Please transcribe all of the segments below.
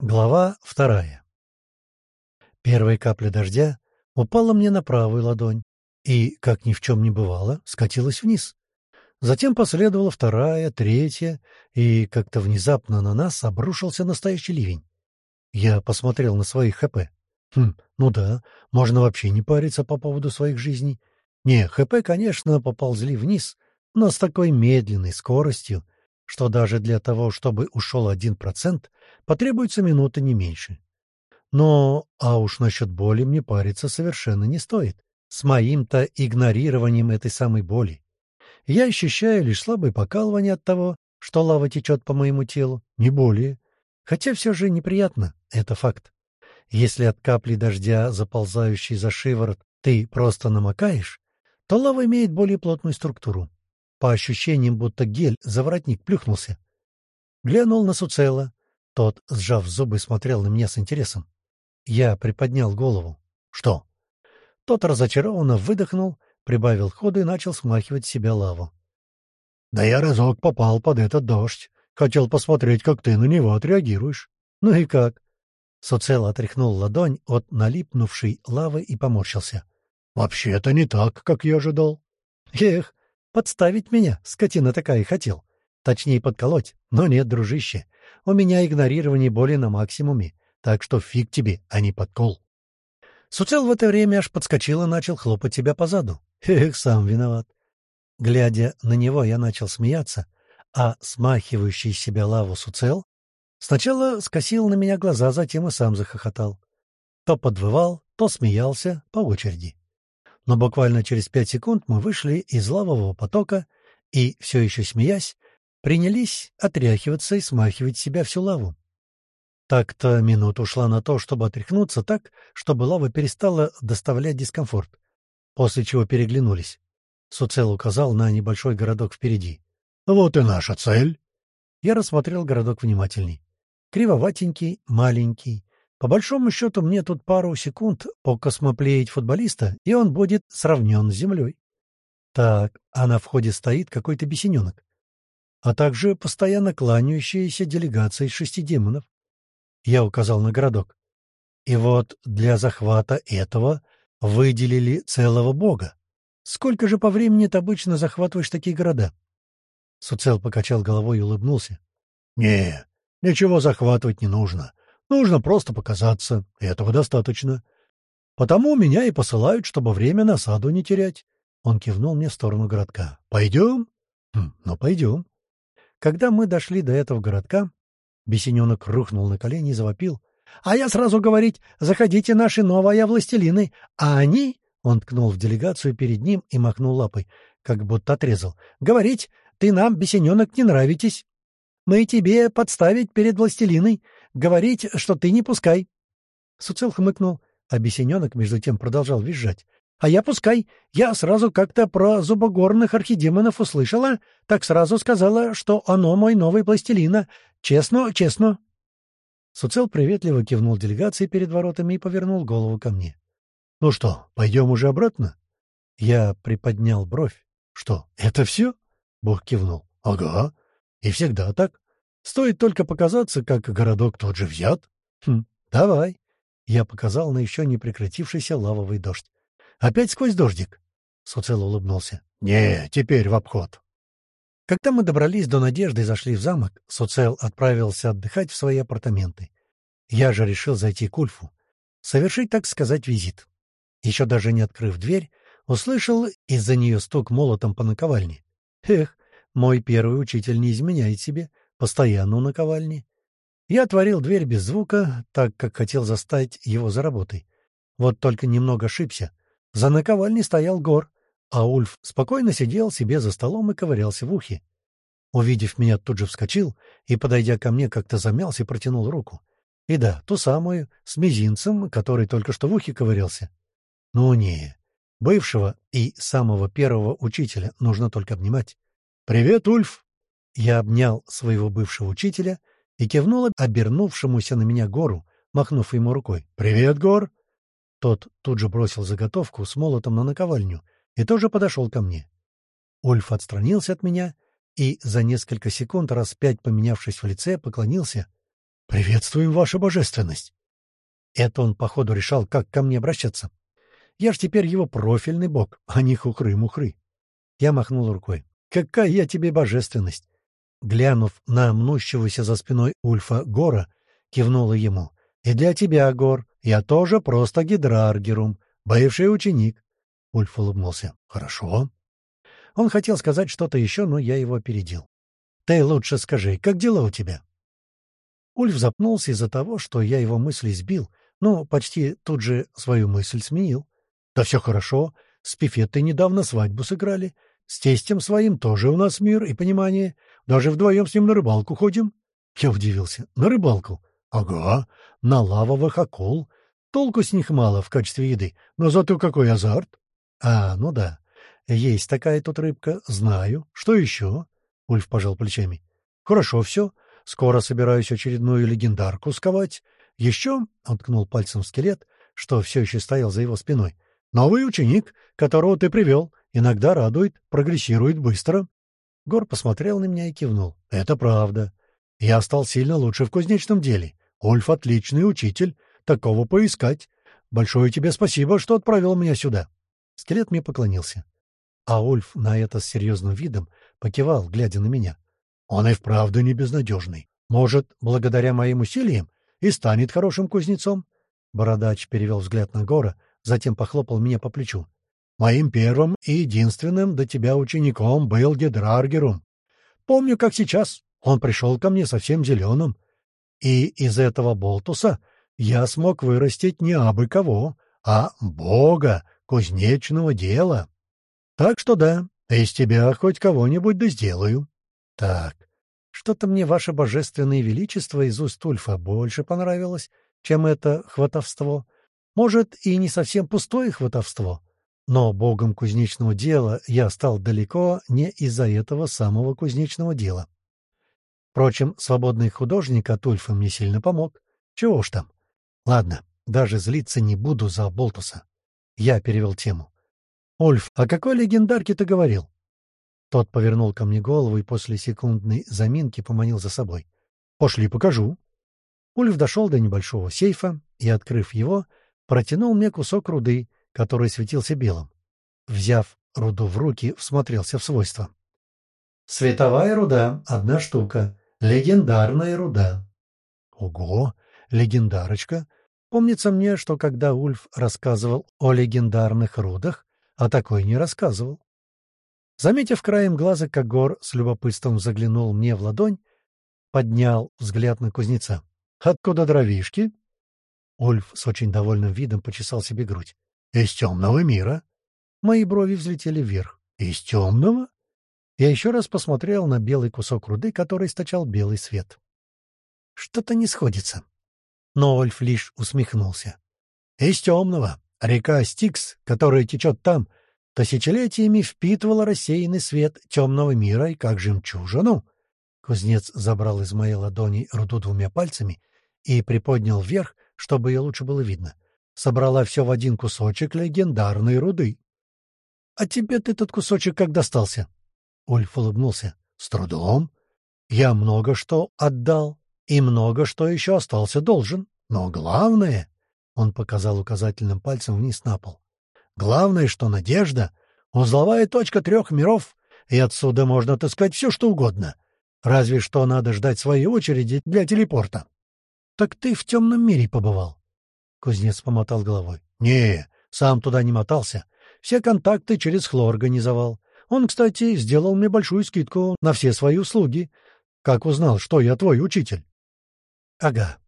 Глава вторая. Первая капля дождя упала мне на правую ладонь и, как ни в чем не бывало, скатилась вниз. Затем последовала вторая, третья, и как-то внезапно на нас обрушился настоящий ливень. Я посмотрел на свои ХП. Хм, ну да, можно вообще не париться по поводу своих жизней. Не, ХП, конечно, поползли вниз, но с такой медленной скоростью, что даже для того, чтобы ушел один процент, потребуется минута не меньше. Но, а уж насчет боли мне париться совершенно не стоит. С моим-то игнорированием этой самой боли. Я ощущаю лишь слабое покалывание от того, что лава течет по моему телу, не более. Хотя все же неприятно, это факт. Если от капли дождя, заползающей за шиворот, ты просто намокаешь, то лава имеет более плотную структуру. По ощущениям, будто гель за воротник плюхнулся. Глянул на Суцела. Тот, сжав зубы, смотрел на меня с интересом. Я приподнял голову. «Что?» Тот разочарованно выдохнул, прибавил ходу и начал смахивать себя лаву. «Да я разок попал под этот дождь. Хотел посмотреть, как ты на него отреагируешь. Ну и как?» Суцел отряхнул ладонь от налипнувшей лавы и поморщился. «Вообще-то не так, как я ожидал». «Эх, подставить меня, скотина такая, хотел. Точнее, подколоть. Но нет, дружище, у меня игнорирование боли на максимуме, так что фиг тебе, а не подкол». Суцел в это время аж подскочил и начал хлопать себя по заду. Эх, сам виноват. Глядя на него, я начал смеяться, а смахивающий себя лаву Суцел сначала скосил на меня глаза, затем и сам захохотал. То подвывал, то смеялся по очереди. Но буквально через пять секунд мы вышли из лавового потока и, все еще смеясь, принялись отряхиваться и смахивать себя всю лаву. Так-то минута ушла на то, чтобы отряхнуться так, чтобы лава перестала доставлять дискомфорт, после чего переглянулись. Суцел указал на небольшой городок впереди. «Вот и наша цель!» Я рассмотрел городок внимательней. Кривоватенький, маленький. По большому счету, мне тут пару секунд покосмоплеить футболиста, и он будет сравнен с землей. Так, а на входе стоит какой-то бесененок. А также постоянно кланяющаяся делегация из шести демонов. Я указал на городок. И вот для захвата этого выделили целого бога. Сколько же по времени ты обычно захватываешь такие города? Суцел покачал головой и улыбнулся. — Не, ничего захватывать не нужно. Нужно просто показаться. Этого достаточно. Потому меня и посылают, чтобы время на саду не терять. Он кивнул мне в сторону городка. — Пойдем? Хм, — Ну, пойдем. Когда мы дошли до этого городка, Бесененок рухнул на колени и завопил. — А я сразу говорить, заходите наши новые властелины, а они... Он ткнул в делегацию перед ним и махнул лапой, как будто отрезал. — Говорить, ты нам, бесененок, не нравитесь. Мы тебе подставить перед властелиной, говорить, что ты не пускай. Суцел хмыкнул, а бесененок между тем продолжал визжать. А я пускай. Я сразу как-то про зубогорных архидемонов услышала, так сразу сказала, что оно мой новый пластилина. Честно, честно. Суцел приветливо кивнул делегации перед воротами и повернул голову ко мне. — Ну что, пойдем уже обратно? Я приподнял бровь. — Что, это все? Бог кивнул. — Ага. И всегда так. Стоит только показаться, как городок тот же взят. — Хм, давай. Я показал на еще не прекратившийся лавовый дождь. — Опять сквозь дождик? Суцел улыбнулся. — Не, теперь в обход. Когда мы добрались до Надежды и зашли в замок, Суцел отправился отдыхать в свои апартаменты. Я же решил зайти к Ульфу, совершить, так сказать, визит. Еще даже не открыв дверь, услышал из-за нее стук молотом по наковальне. Эх, мой первый учитель не изменяет себе, постоянно у наковальни. Я отворил дверь без звука, так как хотел застать его за работой. Вот только немного ошибся. За наковальней стоял Гор, а Ульф спокойно сидел себе за столом и ковырялся в ухе. Увидев меня, тут же вскочил и, подойдя ко мне, как-то замялся и протянул руку. И да, ту самую, с мизинцем, который только что в ухе ковырялся. Ну не, бывшего и самого первого учителя нужно только обнимать. «Привет, Ульф!» Я обнял своего бывшего учителя и кивнул обернувшемуся на меня гору, махнув ему рукой. «Привет, Гор!» Тот тут же бросил заготовку с молотом на наковальню — и тоже подошел ко мне. Ульф отстранился от меня и за несколько секунд, раз пять поменявшись в лице, поклонился. — «Приветствуем, ваша божественность!» Это он, походу, решал, как ко мне обращаться. Я ж теперь его профильный бог, а не хухры-мухры. Я махнул рукой. «Какая я тебе божественность!» Глянув на мнущегося за спиной Ульфа Гора, кивнула ему. «И для тебя, Гор, я тоже просто гидраргерум, бывший ученик». Ульф улыбнулся. «Хорошо». Он хотел сказать что-то еще, но я его опередил. «Ты лучше скажи, как дела у тебя?» Ульф запнулся из-за того, что я его мысли сбил, но почти тут же свою мысль сменил. «Да все хорошо. С Пифеттой недавно свадьбу сыграли. С тестем своим тоже у нас мир и понимание. Даже вдвоем с ним на рыбалку ходим». Я удивился. «На рыбалку?» «Ага, на лавовых акул. Толку с них мало в качестве еды, но зато какой азарт!» «А, ну да. Есть такая тут рыбка. Знаю. Что еще?» Ульф пожал плечами. «Хорошо все. Скоро собираюсь очередную легендарку сковать. Еще...» — он ткнул пальцем в скелет, что все еще стоял за его спиной. «Новый ученик, которого ты привел, иногда радует, прогрессирует быстро». Гор посмотрел на меня и кивнул. «Это правда. Я стал сильно лучше в кузнечном деле. Ульф — отличный учитель. Такого поискать. Большое тебе спасибо, что отправил меня сюда». Скелет мне поклонился. А Ульф на это с серьезным видом покивал, глядя на меня. «Он и вправду не безнадежный. Может, благодаря моим усилиям и станет хорошим кузнецом?» Бородач перевел взгляд на Гора, затем похлопал меня по плечу. «Моим первым и единственным до тебя учеником был Гедраргерум. Помню, как сейчас. Он пришел ко мне совсем зеленым. И из этого болтуса я смог вырастить не абы кого, а бога кузнечного дела. Так что да, из тебя хоть кого-нибудь да сделаю. Так, что-то мне ваше божественное величество из уст Ульфа больше понравилось, чем это хватовство. Может, и не совсем пустое хватовство, но богом кузнечного дела я стал далеко не из-за этого самого кузнечного дела. Впрочем, свободный художник от Ульфа мне сильно помог. Чего уж там. Ладно, даже злиться не буду за Болтуса. Я перевел тему. «Ульф, о какой легендарке ты говорил?» Тот повернул ко мне голову и после секундной заминки поманил за собой. «Пошли, покажу». Ульф дошел до небольшого сейфа и, открыв его, протянул мне кусок руды, который светился белым. Взяв руду в руки, всмотрелся в свойства. «Световая руда — одна штука. Легендарная руда». «Ого! Легендарочка! Помнится мне, что когда Ульф рассказывал о легендарных рудах, а такой не рассказывал. Заметив краем глаза, как Гор с любопытством заглянул мне в ладонь, поднял взгляд на кузнеца. «Откуда дровишки?» Ульф с очень довольным видом почесал себе грудь. «Из темного мира». Мои брови взлетели вверх. «Из темного?» Я еще раз посмотрел на белый кусок руды, который источал белый свет. Что-то не сходится. Но Ольф лишь усмехнулся. «Из темного. Река Стикс, которая течет там, тысячелетиями впитывала рассеянный свет темного мира и как жемчужину». Кузнец забрал из моей ладони руду двумя пальцами и приподнял вверх, чтобы ее лучше было видно. Собрала все в один кусочек легендарной руды. — А тебе ты этот кусочек как достался? Ульф улыбнулся. — С трудом. Я много что отдал, и много что еще остался должен. Но главное... Он показал указательным пальцем вниз на пол. Главное, что надежда — узловая точка трех миров, и отсюда можно отыскать все, что угодно. Разве что надо ждать своей очереди для телепорта. — Так ты в темном мире побывал? Кузнец помотал головой. — Не, сам туда не мотался. Все контакты через Хло организовал. Он, кстати, сделал мне большую скидку на все свои услуги. Как узнал, что я твой учитель? — Ага,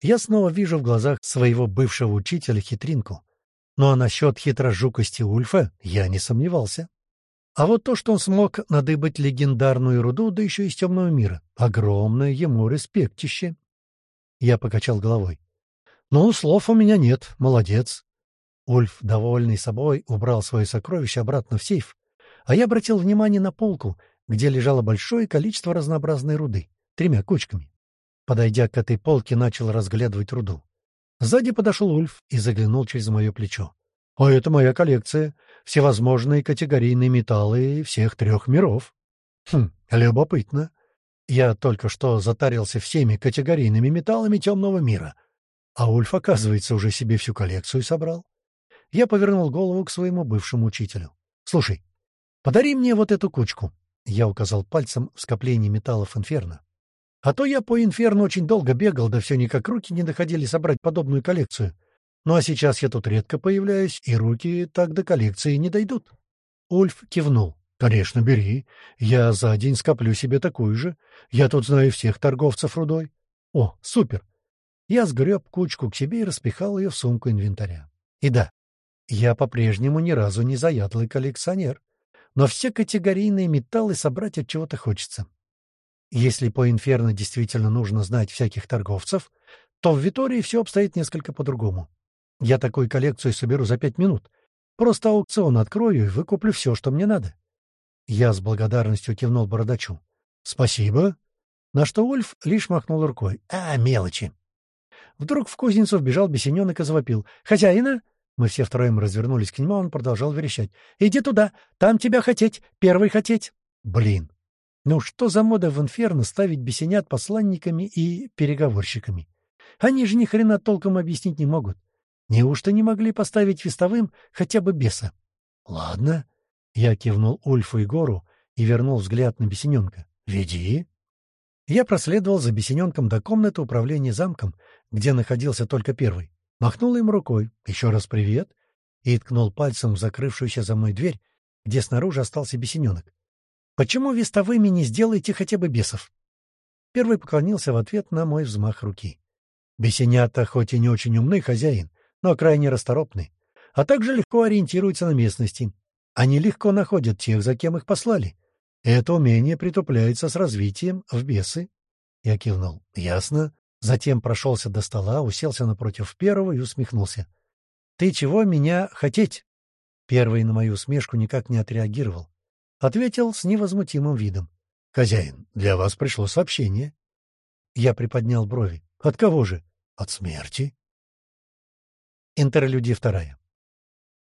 я снова вижу в глазах своего бывшего учителя хитринку. Ну а насчет хитрожукости Ульфа я не сомневался. А вот то, что он смог надыбать легендарную руду, да еще из темного мира, огромное ему респектище. Я покачал головой. «Ну, слов у меня нет, молодец». Ульф, довольный собой, убрал свое сокровище обратно в сейф, а я обратил внимание на полку, где лежало большое количество разнообразной руды, тремя кучками. Подойдя к этой полке, начал разглядывать руду. Сзади подошел Ульф и заглянул через мое плечо. — А это моя коллекция. Всевозможные категорийные металлы всех трех миров. — Хм, любопытно. Я только что затарился всеми категорийными металлами темного мира. А Ульф, оказывается, уже себе всю коллекцию собрал. Я повернул голову к своему бывшему учителю. — Слушай, подари мне вот эту кучку. Я указал пальцем в скоплении металлов инферно. А то я по инферно очень долго бегал, да все никак руки не доходили собрать подобную коллекцию. Ну а сейчас я тут редко появляюсь, и руки так до коллекции не дойдут. Ульф кивнул. «Конечно, бери. Я за день скоплю себе такую же. Я тут знаю всех торговцев рудой». «О, супер!» Я сгреб кучку к себе и распихал ее в сумку инвентаря. И да, я по-прежнему ни разу не заядлый коллекционер, но все категорийные металлы собрать от чего-то хочется. Если по инферно действительно нужно знать всяких торговцев, то в Витории все обстоит несколько по-другому. Я такую коллекцию соберу за пять минут. Просто аукцион открою и выкуплю все, что мне надо. Я с благодарностью кивнул бородачу. «Спасибо». На что Ульф лишь махнул рукой. «А, мелочи». Вдруг в кузницу вбежал бесененок и завопил. «Хозяина?» Мы все втроем развернулись к нему, а он продолжал верещать. «Иди туда! Там тебя хотеть! Первый хотеть!» «Блин! Ну что за мода в инферно ставить бесенят посланниками и переговорщиками? Они же ни хрена толком объяснить не могут. Неужто не могли поставить вестовым хотя бы беса? Ладно. Я кивнул Ульфу и Гору и вернул взгляд на бесененка. Веди. Я проследовал за бесененком до комнаты управления замком, где находился только первый. Махнул им рукой. Еще раз привет. И ткнул пальцем в закрывшуюся за мной дверь, где снаружи остался бесененок. «Почему вестовыми не сделаете хотя бы бесов?» Первый поклонился в ответ на мой взмах руки. Бесенята хоть и не очень умный хозяин, но крайне расторопны, а также легко ориентируются на местности. Они легко находят тех, за кем их послали. Это умение притупляется с развитием в бесы. Я кивнул. Ясно. Затем прошелся до стола, уселся напротив первого и усмехнулся. «Ты чего меня хотеть?» Первый на мою усмешку никак не отреагировал. Ответил с невозмутимым видом. «Хозяин, для вас пришло сообщение». Я приподнял брови. «От кого же?» «От смерти». Интерлюдия вторая.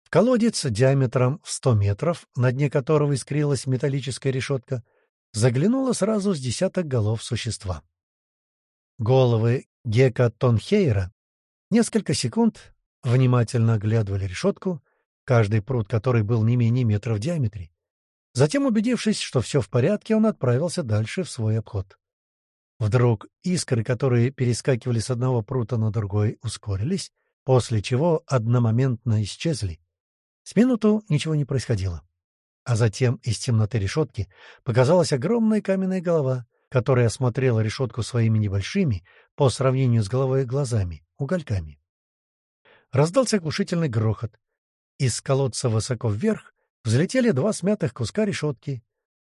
В колодец диаметром в сто метров, на дне которого искрилась металлическая решетка, заглянуло сразу с десяток голов существа. Головы Гека Тонхейра несколько секунд внимательно оглядывали решетку, каждый пруд которой был не менее метра в диаметре. Затем, убедившись, что все в порядке, он отправился дальше в свой обход. Вдруг искры, которые перескакивали с одного прута на другой, ускорились, после чего одномоментно исчезли. С минуту ничего не происходило. А затем из темноты решетки показалась огромная каменная голова, которая осмотрела решетку своими небольшими, по сравнению с головой глазами, угольками. Раздался оглушительный грохот. Из колодца высоко вверх взлетели два смятых куска решетки.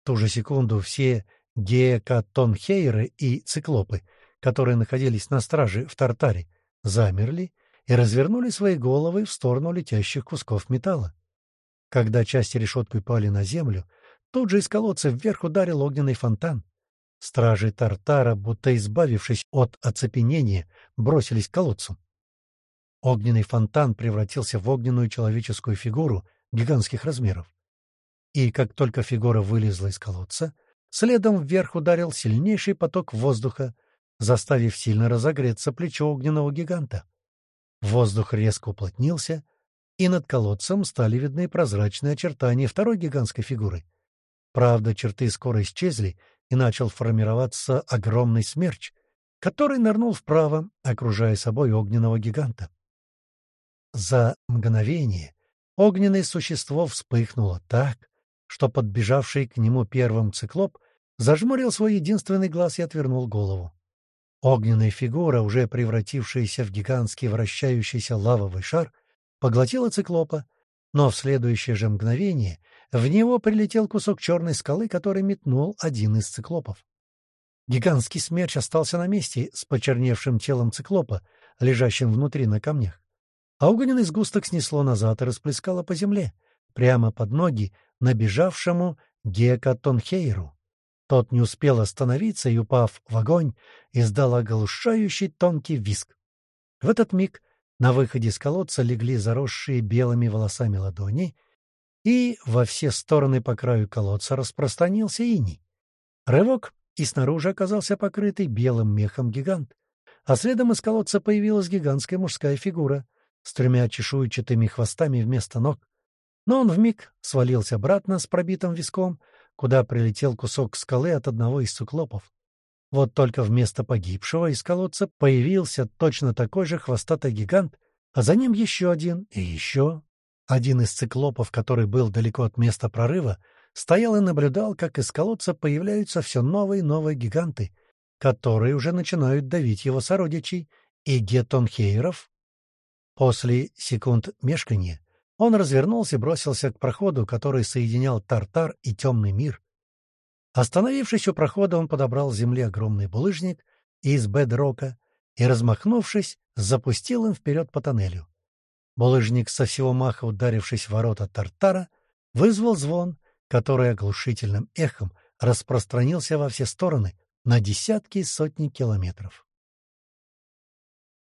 В ту же секунду все геокатонхейры и циклопы, которые находились на страже в Тартаре, замерли и развернули свои головы в сторону летящих кусков металла. Когда части решетки упали на землю, тут же из колодца вверх ударил огненный фонтан. Стражи Тартара, будто избавившись от оцепенения, бросились к колодцу. Огненный фонтан превратился в огненную человеческую фигуру гигантских размеров. И как только фигура вылезла из колодца, следом вверх ударил сильнейший поток воздуха, заставив сильно разогреться плечо огненного гиганта. Воздух резко уплотнился, и над колодцем стали видны прозрачные очертания второй гигантской фигуры. Правда, черты скоро исчезли, и начал формироваться огромный смерч, который нырнул вправо, окружая собой огненного гиганта. За мгновение огненное существо вспыхнуло так, что подбежавший к нему первым циклоп зажмурил свой единственный глаз и отвернул голову. Огненная фигура, уже превратившаяся в гигантский вращающийся лавовый шар, поглотила циклопа, но в следующее же мгновение в него прилетел кусок черной скалы, который метнул один из циклопов. Гигантский смерч остался на месте с почерневшим телом циклопа, лежащим внутри на камнях. А огненный сгусток снесло назад и расплескало по земле, прямо под ноги набежавшему Гекатонхейру. Тот не успел остановиться и, упав в огонь, издал оглушающий тонкий виск. В этот миг на выходе из колодца легли заросшие белыми волосами ладони, и во все стороны по краю колодца распространился иней. Рывок, и снаружи оказался покрытый белым мехом гигант. А следом из колодца появилась гигантская мужская фигура с тремя чешуйчатыми хвостами вместо ног. Но он вмиг свалился обратно с пробитым виском, куда прилетел кусок скалы от одного из циклопов. Вот только вместо погибшего из колодца появился точно такой же хвостатый гигант, а за ним еще один и еще. Один из циклопов, который был далеко от места прорыва, стоял и наблюдал, как из колодца появляются все новые и новые гиганты, которые уже начинают давить его сородичей и гетонхейров. После секунд мешканья он развернулся и бросился к проходу, который соединял Тартар и Темный мир. Остановившись у прохода, он подобрал с земли огромный булыжник из бедрока и, размахнувшись, запустил им вперед по тоннелю. Булыжник, со всего маха ударившись в ворота Тартара, вызвал звон, который оглушительным эхом распространился во все стороны на десятки и сотни километров.